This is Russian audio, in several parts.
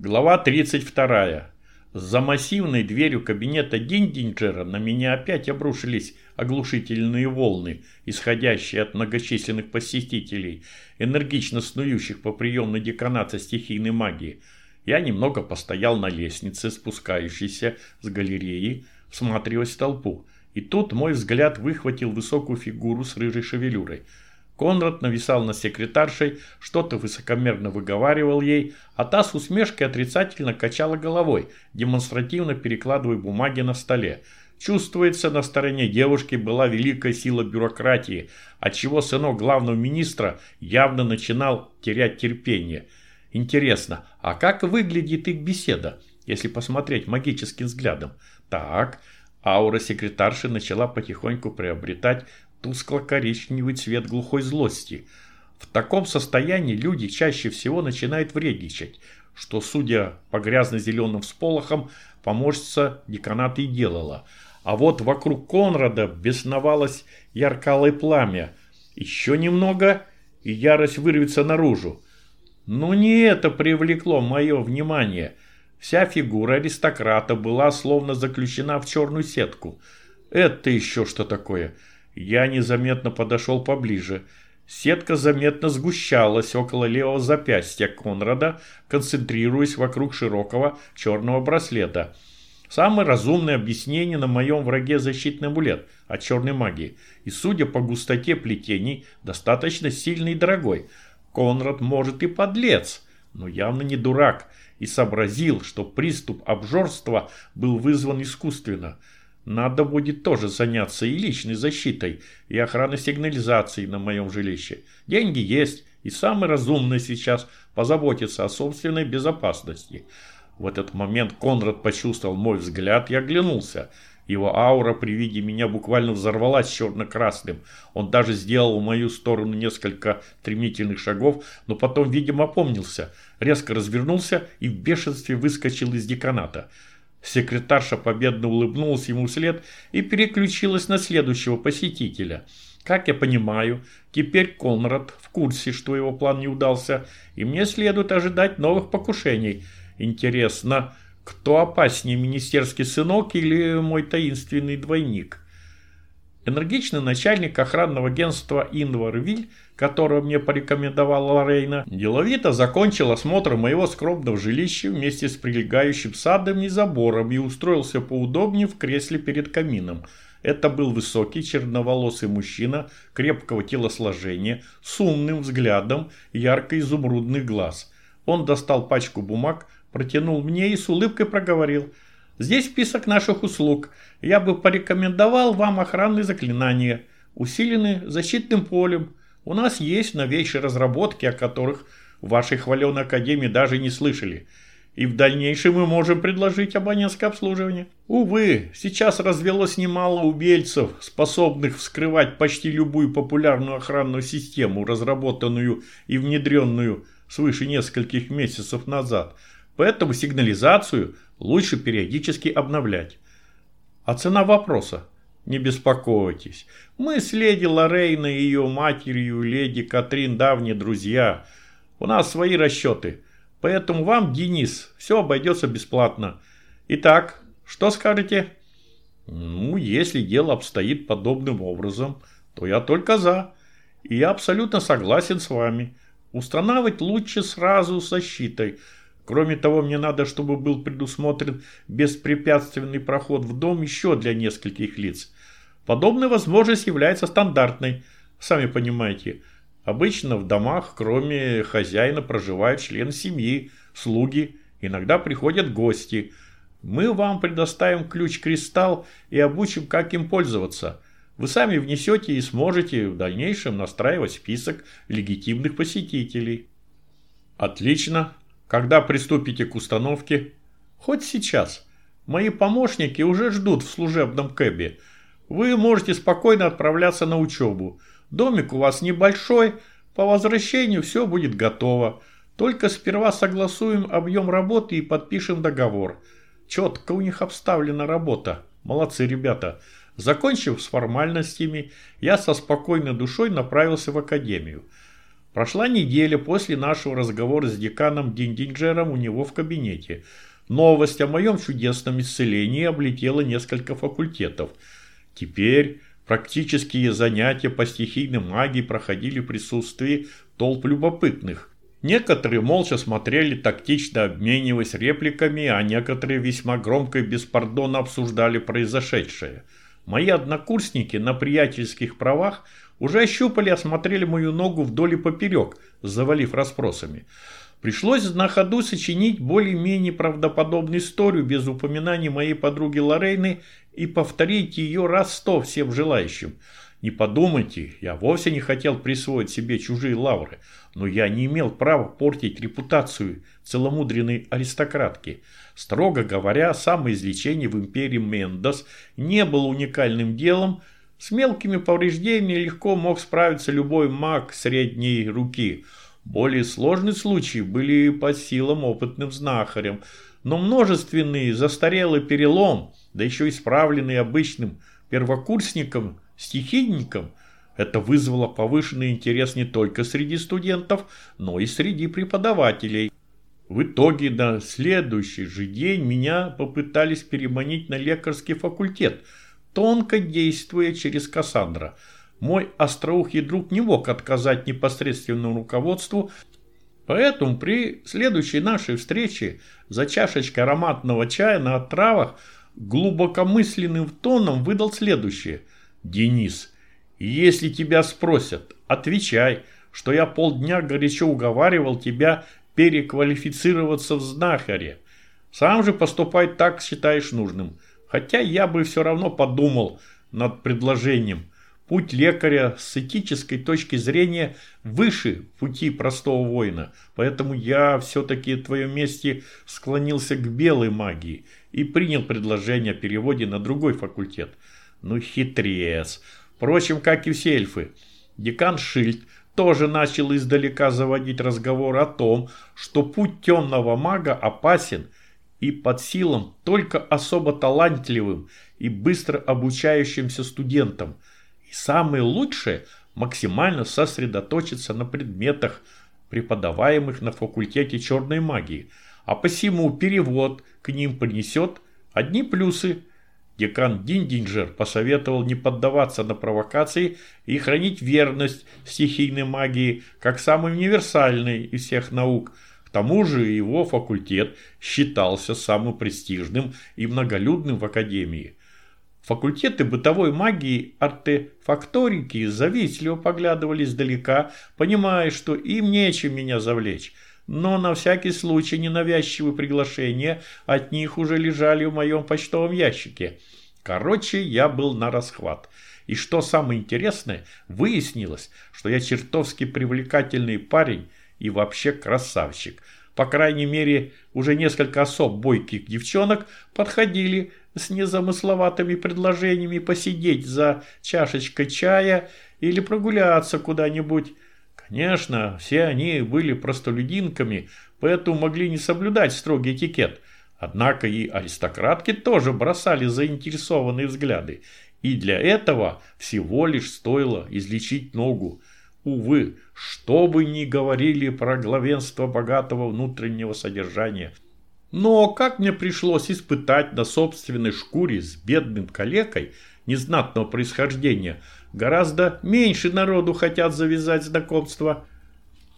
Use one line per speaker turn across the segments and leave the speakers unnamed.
Глава 32. За массивной дверью кабинета Диндинджера на меня опять обрушились оглушительные волны, исходящие от многочисленных посетителей, энергично снующих по приемной деканата стихийной магии. Я немного постоял на лестнице, спускающейся с галереи, всматриваясь в толпу. И тут мой взгляд выхватил высокую фигуру с рыжей шевелюрой – Конрад нависал над секретаршей, что-то высокомерно выговаривал ей, а та с усмешкой отрицательно качала головой, демонстративно перекладывая бумаги на столе. Чувствуется, на стороне девушки была великая сила бюрократии, отчего сынок главного министра явно начинал терять терпение. Интересно, а как выглядит их беседа, если посмотреть магическим взглядом? Так, аура секретарши начала потихоньку приобретать тускло-коричневый цвет глухой злости. В таком состоянии люди чаще всего начинают вредничать, что, судя по грязно-зеленым всполохам, помощница деканата и делала. А вот вокруг Конрада бесновалось яркалое пламя. Еще немного, и ярость вырвется наружу. Но не это привлекло мое внимание. Вся фигура аристократа была словно заключена в черную сетку. Это еще что такое? Я незаметно подошел поближе. Сетка заметно сгущалась около левого запястья Конрада, концентрируясь вокруг широкого черного браслета. Самое разумное объяснение на моем враге защитный амулет от черной магии. И судя по густоте плетений, достаточно сильный и дорогой. Конрад может и подлец, но явно не дурак и сообразил, что приступ обжорства был вызван искусственно – надо будет тоже заняться и личной защитой, и охраной сигнализации на моем жилище. Деньги есть, и самое разумное сейчас позаботиться о собственной безопасности. В этот момент Конрад почувствовал мой взгляд и оглянулся. Его аура при виде меня буквально взорвалась черно-красным. Он даже сделал в мою сторону несколько стремительных шагов, но потом, видимо, опомнился, резко развернулся и в бешенстве выскочил из деканата. Секретарша победно улыбнулась ему вслед и переключилась на следующего посетителя. Как я понимаю, теперь Конрад в курсе, что его план не удался, и мне следует ожидать новых покушений. Интересно, кто опаснее, министерский сынок или мой таинственный двойник?» Энергичный начальник охранного агентства Инвар Виль, которого мне порекомендовала Лорейна, деловито закончил осмотр моего скромного жилища вместе с прилегающим садом и забором и устроился поудобнее в кресле перед камином. Это был высокий черноволосый мужчина крепкого телосложения, с умным взглядом ярко-изумрудных глаз. Он достал пачку бумаг, протянул мне и с улыбкой проговорил – Здесь список наших услуг. Я бы порекомендовал вам охранные заклинания, усиленные защитным полем. У нас есть новейшие разработки, о которых в вашей хваленой академии даже не слышали. И в дальнейшем мы можем предложить абонентское обслуживание. Увы, сейчас развелось немало убельцев, способных вскрывать почти любую популярную охранную систему, разработанную и внедренную свыше нескольких месяцев назад. Поэтому сигнализацию – лучше периодически обновлять. А цена вопроса? Не беспокойтесь. Мы с леди Лорейной и ее матерью, леди Катрин, давние друзья. У нас свои расчеты. Поэтому вам, Денис, все обойдется бесплатно. Итак, что скажете? Ну, если дело обстоит подобным образом, то я только за. И я абсолютно согласен с вами. Устанавливать лучше сразу с защитой – Кроме того, мне надо, чтобы был предусмотрен беспрепятственный проход в дом еще для нескольких лиц. Подобная возможность является стандартной, сами понимаете. Обычно в домах, кроме хозяина, проживают члены семьи, слуги, иногда приходят гости. Мы вам предоставим ключ-кристалл и обучим, как им пользоваться. Вы сами внесете и сможете в дальнейшем настраивать список легитимных посетителей. Отлично. Когда приступите к установке? Хоть сейчас. Мои помощники уже ждут в служебном кэбе. Вы можете спокойно отправляться на учебу. Домик у вас небольшой, по возвращению все будет готово. Только сперва согласуем объем работы и подпишем договор. Четко у них обставлена работа. Молодцы ребята. Закончив с формальностями, я со спокойной душой направился в академию. Прошла неделя после нашего разговора с деканом Диндинджером у него в кабинете. Новость о моем чудесном исцелении облетела несколько факультетов. Теперь практические занятия по стихийной магии проходили в присутствии толп любопытных. Некоторые молча смотрели, тактично обмениваясь репликами, а некоторые весьма громко и беспардонно обсуждали произошедшее. Мои однокурсники на приятельских правах уже ощупали и осмотрели мою ногу вдоль и поперек, завалив расспросами. Пришлось на ходу сочинить более-менее правдоподобную историю без упоминаний моей подруги Лорейны и повторить ее раз сто всем желающим – не подумайте, я вовсе не хотел присвоить себе чужие лавры, но я не имел права портить репутацию целомудренной аристократки. Строго говоря, самоизлечение в империи Мендос не было уникальным делом, с мелкими повреждениями легко мог справиться любой маг средней руки. Более сложные случаи были по силам опытным знахарям, но множественный застарелый перелом, да еще исправленный обычным первокурсником – стихийникам, это вызвало повышенный интерес не только среди студентов, но и среди преподавателей. В итоге на следующий же день меня попытались переманить на лекарский факультет, тонко действуя через Кассандра. Мой остроухий друг не мог отказать непосредственному руководству, поэтому при следующей нашей встрече за чашечкой ароматного чая на травах глубокомысленным тоном выдал следующее – Денис, если тебя спросят, отвечай, что я полдня горячо уговаривал тебя переквалифицироваться в знахаре. Сам же поступай так считаешь нужным. Хотя я бы все равно подумал над предложением. Путь лекаря с этической точки зрения выше пути простого воина. Поэтому я все-таки в твоем месте склонился к белой магии и принял предложение о переводе на другой факультет – ну, хитрец. Впрочем, как и все эльфы. Декан Шильд тоже начал издалека заводить разговор о том, что путь темного мага опасен и под силам только особо талантливым и быстро обучающимся студентам. И самое лучшее – максимально сосредоточиться на предметах, преподаваемых на факультете черной магии, а посему перевод к ним принесет одни плюсы – Декан Диндинджер посоветовал не поддаваться на провокации и хранить верность стихийной магии как самой универсальной из всех наук. К тому же его факультет считался самым престижным и многолюдным в Академии. Факультеты бытовой магии артефакторики завистливо поглядывали издалека, понимая, что им нечем меня завлечь – но на всякий случай ненавязчивые приглашения от них уже лежали в моем почтовом ящике. Короче, я был на расхват. И что самое интересное, выяснилось, что я чертовски привлекательный парень и вообще красавчик. По крайней мере, уже несколько особ бойких девчонок подходили с незамысловатыми предложениями посидеть за чашечкой чая или прогуляться куда-нибудь. Конечно, все они были простолюдинками, поэтому могли не соблюдать строгий этикет. Однако и аристократки тоже бросали заинтересованные взгляды. И для этого всего лишь стоило излечить ногу. Увы, что бы ни говорили про главенство богатого внутреннего содержания. Но как мне пришлось испытать на собственной шкуре с бедным калекой незнатного происхождения – Гораздо меньше народу хотят завязать знакомство.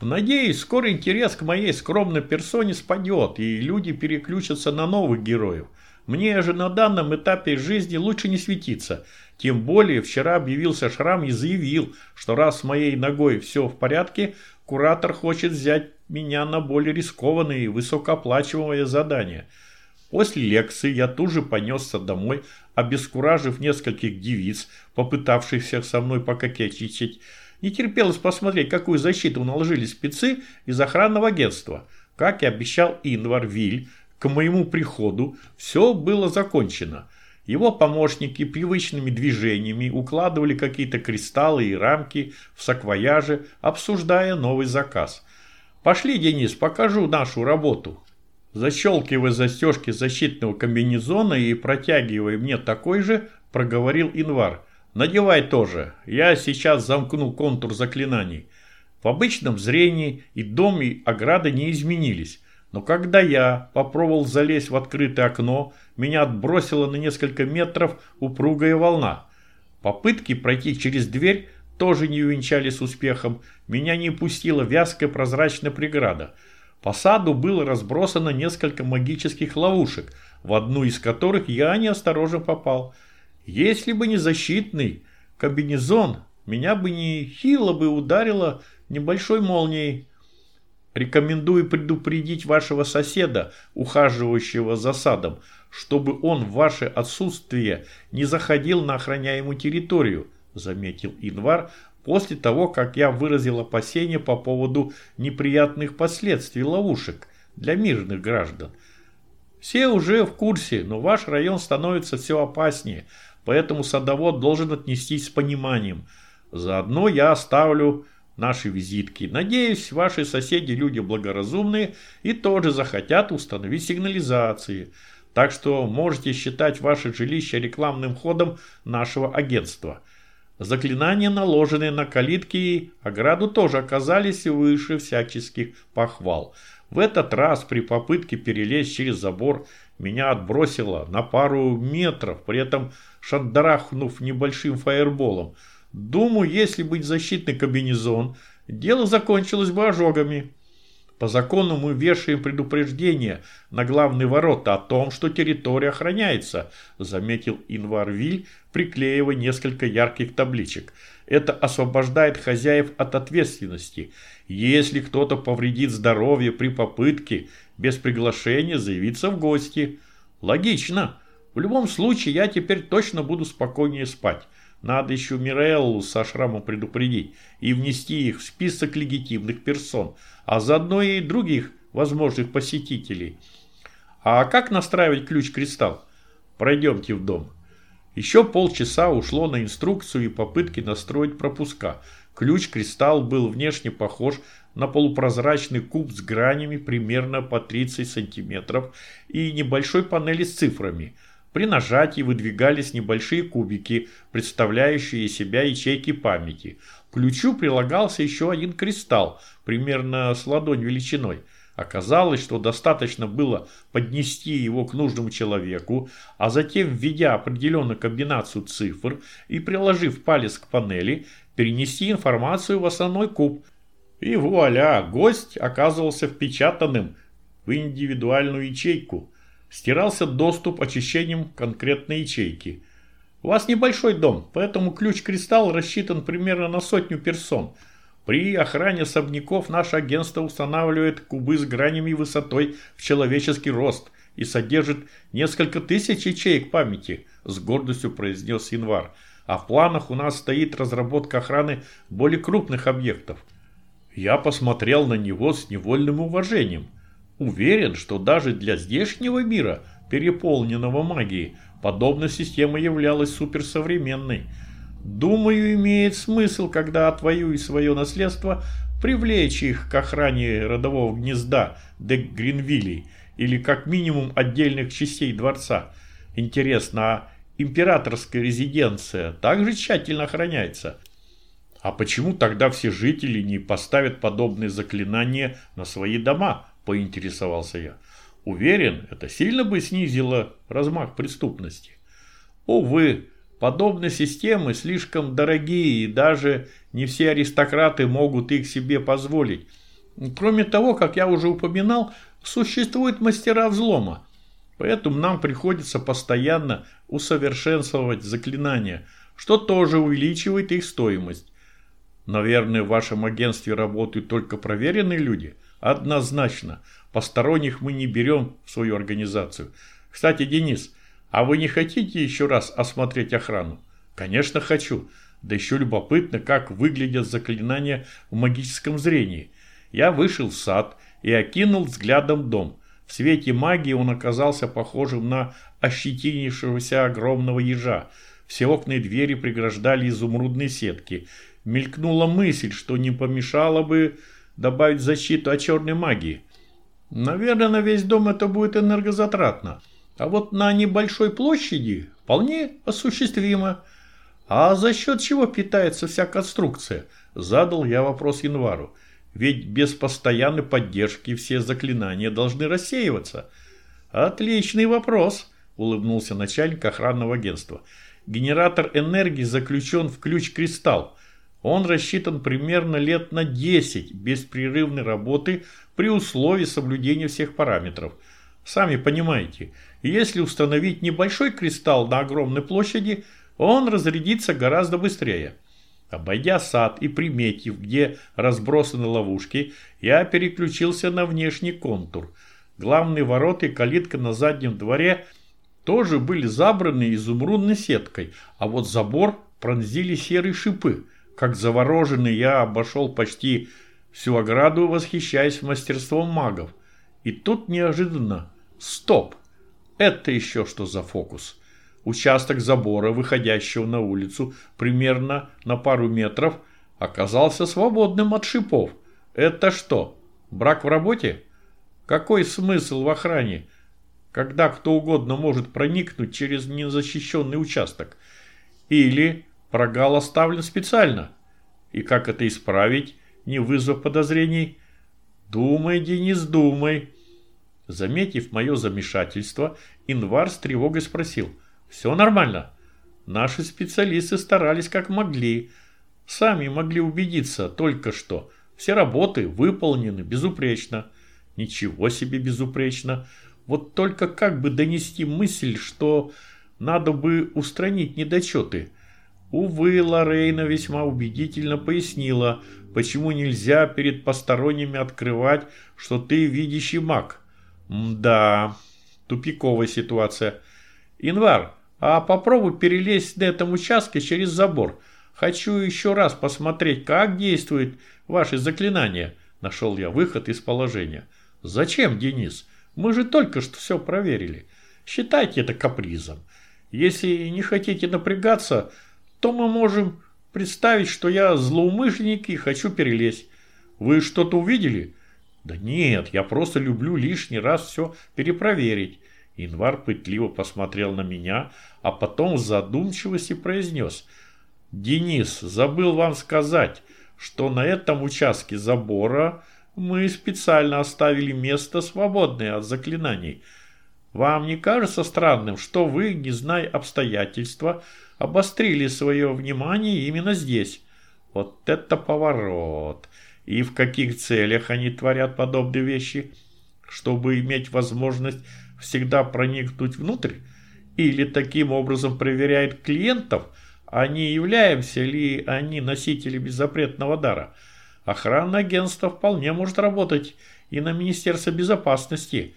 Надеюсь, скоро интерес к моей скромной персоне спадет, и люди переключатся на новых героев. Мне же на данном этапе жизни лучше не светиться. Тем более вчера объявился Шрам и заявил, что раз с моей ногой все в порядке, куратор хочет взять меня на более рискованное и высокооплачиваемое задание. После лекции я тут же понесся домой, обескуражив нескольких девиц, попытавшихся со мной пококетничать. Не терпелось посмотреть, какую защиту наложили спецы из охранного агентства. Как и обещал Инвар Виль, к моему приходу все было закончено. Его помощники привычными движениями укладывали какие-то кристаллы и рамки в саквояже, обсуждая новый заказ. «Пошли, Денис, покажу нашу работу». Защелкивая застежки защитного комбинезона и протягивая мне такой же, проговорил Инвар. «Надевай тоже. Я сейчас замкну контур заклинаний». В обычном зрении и дом, и ограда не изменились. Но когда я попробовал залезть в открытое окно, меня отбросило на несколько метров упругая волна. Попытки пройти через дверь тоже не увенчались успехом. Меня не пустила вязкая прозрачная преграда. По саду было разбросано несколько магических ловушек, в одну из которых я неосторожно попал. Если бы не защитный комбинезон, меня бы не хило бы ударило небольшой молнией. Рекомендую предупредить вашего соседа, ухаживающего за садом, чтобы он в ваше отсутствие не заходил на охраняемую территорию, заметил Инвар после того, как я выразил опасения по поводу неприятных последствий ловушек для мирных граждан. Все уже в курсе, но ваш район становится все опаснее, поэтому садовод должен отнестись с пониманием. Заодно я оставлю наши визитки. Надеюсь, ваши соседи люди благоразумные и тоже захотят установить сигнализации. Так что можете считать ваше жилище рекламным ходом нашего агентства. Заклинания, наложенные на калитки и ограду, тоже оказались выше всяческих похвал. В этот раз при попытке перелезть через забор меня отбросило на пару метров, при этом шандарахнув небольшим фаерболом – Думаю, если быть защитный комбинезон, дело закончилось бы ожогами. По закону мы вешаем предупреждение на главные ворота о том, что территория охраняется, заметил Инварвиль, приклеивая несколько ярких табличек. Это освобождает хозяев от ответственности. Если кто-то повредит здоровье при попытке без приглашения заявиться в гости. Логично. В любом случае я теперь точно буду спокойнее спать. Надо еще Миреллу со шрамом предупредить и внести их в список легитимных персон, а заодно и других возможных посетителей. А как настраивать ключ-кристалл? Пройдемте в дом. Еще полчаса ушло на инструкцию и попытки настроить пропуска. Ключ-кристалл был внешне похож на полупрозрачный куб с гранями примерно по 30 сантиметров и небольшой панели с цифрами – при нажатии выдвигались небольшие кубики, представляющие себя ячейки памяти. К ключу прилагался еще один кристалл, примерно с ладонь величиной. Оказалось, что достаточно было поднести его к нужному человеку, а затем, введя определенную комбинацию цифр и приложив палец к панели, перенести информацию в основной куб. И вуаля, гость оказывался впечатанным в индивидуальную ячейку – стирался доступ очищением конкретной ячейки. У вас небольшой дом, поэтому ключ-кристалл рассчитан примерно на сотню персон. При охране особняков наше агентство устанавливает кубы с гранями высотой в человеческий рост и содержит несколько тысяч ячеек памяти, с гордостью произнес Январ. А в планах у нас стоит разработка охраны более крупных объектов. Я посмотрел на него с невольным уважением – Уверен, что даже для здешнего мира, переполненного магией, подобная система являлась суперсовременной. Думаю, имеет смысл, когда отвоюю свое наследство, привлечь их к охране родового гнезда де Гринвилли или как минимум отдельных частей дворца. Интересно, а императорская резиденция также тщательно охраняется? А почему тогда все жители не поставят подобные заклинания на свои дома? Поинтересовался я. Уверен, это сильно бы снизило размах преступности. Увы, подобные системы слишком дорогие, и даже не все аристократы могут их себе позволить. Кроме того, как я уже упоминал, существуют мастера взлома. Поэтому нам приходится постоянно усовершенствовать заклинания, что тоже увеличивает их стоимость. Наверное, в вашем агентстве работают только проверенные люди – Однозначно. Посторонних мы не берем в свою организацию. Кстати, Денис, а вы не хотите еще раз осмотреть охрану? Конечно, хочу. Да еще любопытно, как выглядят заклинания в магическом зрении. Я вышел в сад и окинул взглядом дом. В свете магии он оказался похожим на ощетинившегося огромного ежа. Все окна и двери преграждали изумрудные сетки. Мелькнула мысль, что не помешало бы добавить защиту от черной магии. Наверное, на весь дом это будет энергозатратно. А вот на небольшой площади вполне осуществимо. А за счет чего питается вся конструкция? Задал я вопрос Январу. Ведь без постоянной поддержки все заклинания должны рассеиваться. Отличный вопрос, улыбнулся начальник охранного агентства. Генератор энергии заключен в ключ-кристалл. Он рассчитан примерно лет на 10 беспрерывной работы при условии соблюдения всех параметров. Сами понимаете, если установить небольшой кристалл на огромной площади, он разрядится гораздо быстрее. Обойдя сад и приметив, где разбросаны ловушки, я переключился на внешний контур. Главные ворота и калитка на заднем дворе тоже были забраны изумрудной сеткой, а вот забор пронзили серые шипы. Как завороженный я обошел почти всю ограду, восхищаясь мастерством магов. И тут неожиданно «Стоп! Это еще что за фокус?» Участок забора, выходящего на улицу примерно на пару метров, оказался свободным от шипов. Это что, брак в работе? Какой смысл в охране, когда кто угодно может проникнуть через незащищенный участок? Или прогал оставлен специально? И как это исправить, не вызвав подозрений? Думай, Денис, думай. Заметив мое замешательство, Инвар с тревогой спросил – все нормально. Наши специалисты старались как могли. Сами могли убедиться только что. Все работы выполнены безупречно. Ничего себе безупречно. Вот только как бы донести мысль, что надо бы устранить недочеты. Увы, Лорейна весьма убедительно пояснила, почему нельзя перед посторонними открывать, что ты видящий маг. Да, тупиковая ситуация. Инвар, а попробуй перелезть на этом участке через забор. Хочу еще раз посмотреть, как действует ваше заклинание. Нашел я выход из положения. Зачем, Денис? Мы же только что все проверили. Считайте это капризом. Если не хотите напрягаться, то мы можем представить, что я злоумышленник и хочу перелезть. Вы что-то увидели? Да нет, я просто люблю лишний раз все перепроверить. Инвар пытливо посмотрел на меня, а потом в задумчивости произнес. «Денис, забыл вам сказать, что на этом участке забора мы специально оставили место, свободное от заклинаний. Вам не кажется странным, что вы, не зная обстоятельства, обострили свое внимание именно здесь? Вот это поворот! И в каких целях они творят подобные вещи? Чтобы иметь возможность всегда проникнуть внутрь или таким образом проверяет клиентов, а не являемся ли они носителями запретного дара. Охранное агентство вполне может работать и на Министерство безопасности.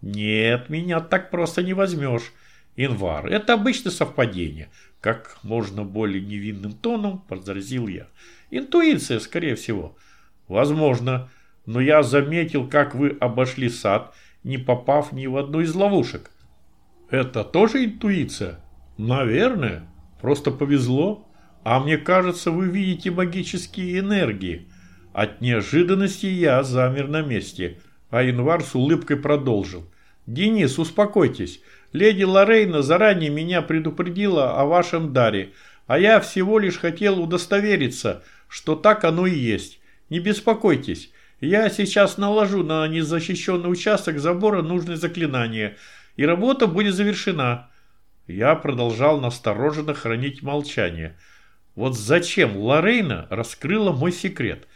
Нет, меня так просто не возьмешь. Инвар, это обычное совпадение. Как можно более невинным тоном возразил я. Интуиция, скорее всего. Возможно, но я заметил, как вы обошли сад не попав ни в одну из ловушек. Это тоже интуиция? Наверное. Просто повезло. А мне кажется, вы видите магические энергии. От неожиданности я замер на месте, а Январ с улыбкой продолжил. «Денис, успокойтесь. Леди Лорейна заранее меня предупредила о вашем даре, а я всего лишь хотел удостовериться, что так оно и есть. Не беспокойтесь, я сейчас наложу на незащищенный участок забора нужное заклинание, и работа будет завершена. Я продолжал настороженно хранить молчание. Вот зачем Лорейна раскрыла мой секрет?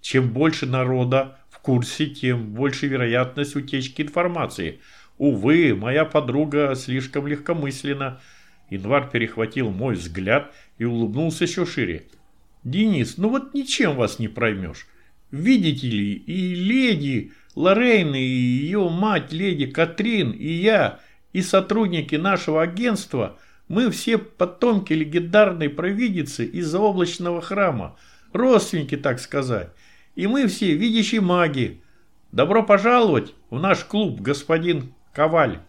Чем больше народа в курсе, тем больше вероятность утечки информации. Увы, моя подруга слишком легкомысленна. Январ перехватил мой взгляд и улыбнулся еще шире. «Денис, ну вот ничем вас не проймешь. Видите ли, и леди Лоррейн, и ее мать, леди Катрин, и я, и сотрудники нашего агентства, мы все потомки легендарной провидицы из облачного храма, родственники, так сказать. И мы все видящие маги. Добро пожаловать в наш клуб, господин Коваль.